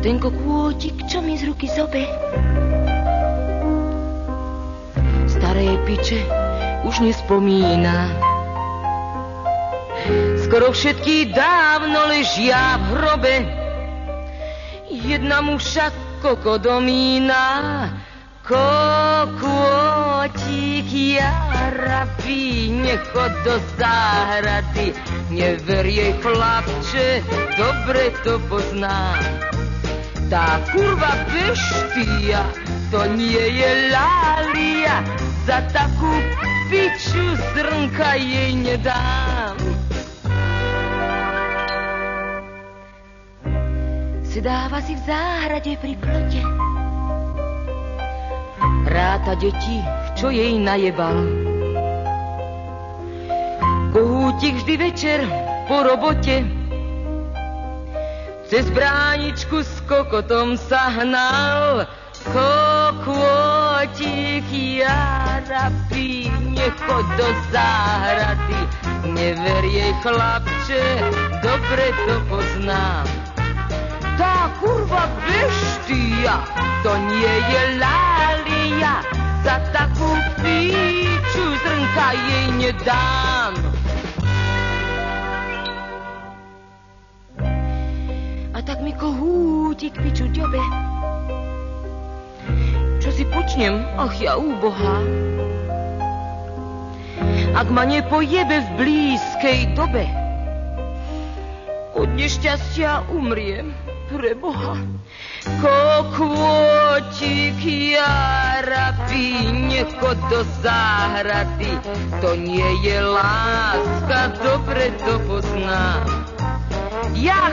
ten kokôtik, čo mi z ruky zobe. Staré piče už nespomína. Skoro všetky dávno ležia v hrobe. Jedna mu však kokodomína, kokôtik jarabí, nechod do záhrady, never jej chlapče, dobre to poznám tá kurva beštia, to nie je lália, za takú piču zrnka jej nedám. Sedáva si v záhrade pri plote, ráta deti, čo jej najebal. Kohútik vždy večer po robote cez bráničku s kokotom sa hnal, kokôtik jarapí, nechod do záhrady, never jej chlapče, dobre to poznám. Tá kurva beštia, to nie je lália, za takú píču zrnka jej nedám. A tak mi kohútik piču ďobe. Čo si počnem, ach ja úboha. Ak ma nepojebe v blízkej dobe, od nešťastia umriem pre Boha. Kokôtik jarabí, nechod do záhrady, to nie je láska, dobre to poznám. Ja